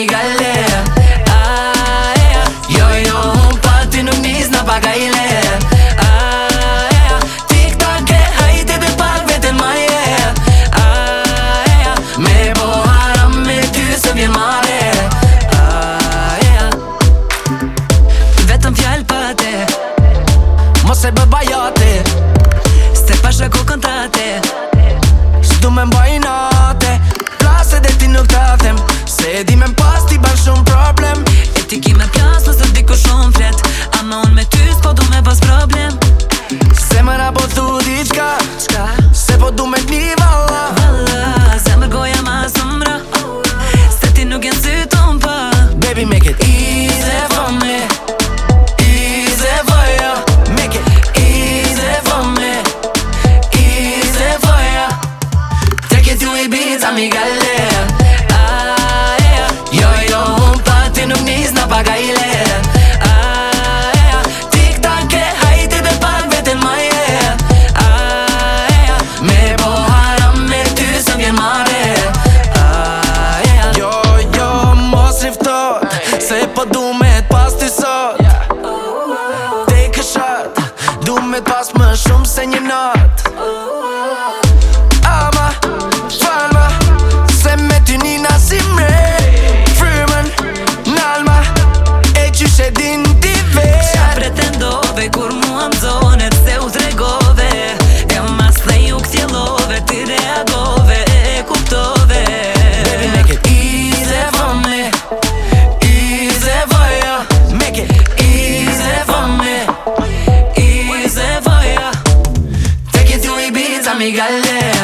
Një gale A-e-a ah, Jojo Unë pati nuk nizë Në paka i le a ah, Tik tak e A i te për pak Vete në maje A-e-a ah, Me boharam Me ty se vjen mare A-e-a Vetëm fjallë pate Mos e bë bajate Ste pashra ku kontate Së me mbaj Plase Plas e nuk të tem Se di me mpate Valla, valla, se me goja ma sumra S'te ti nuk Baby make it easy for me Easy for ya Make it easy for me Easy for ya Treket ju i bitës a mi gale A, e, a Jo, jo, unë pati nuk nisë na paka me pas më shumë se një natë oh, oh, oh. Dígale